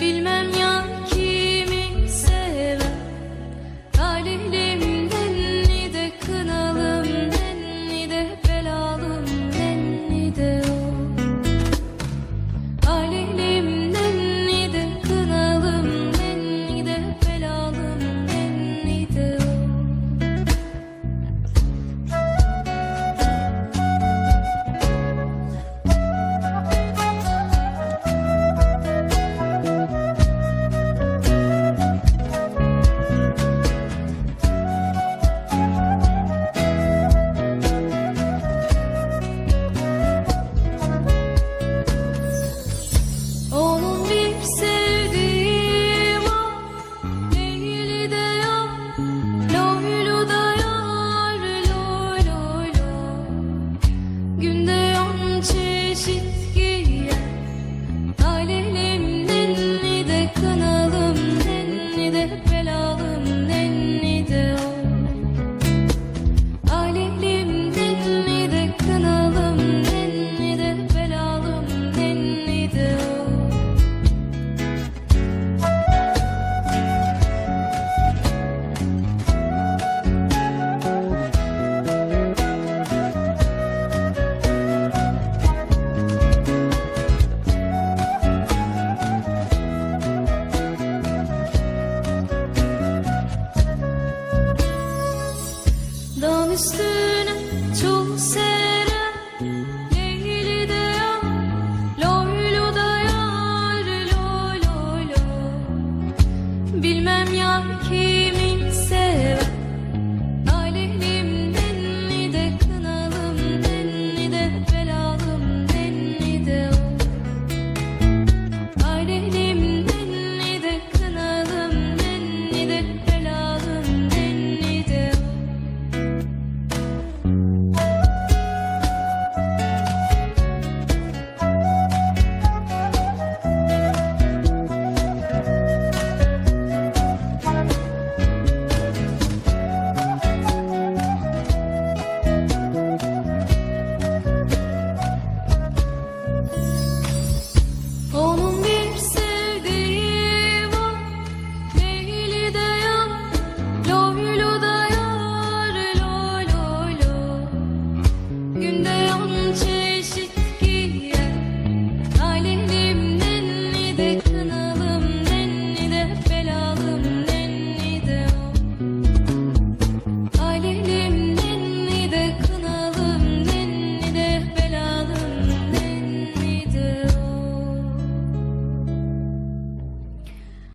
Bilmem Bilmem ya kimin sever.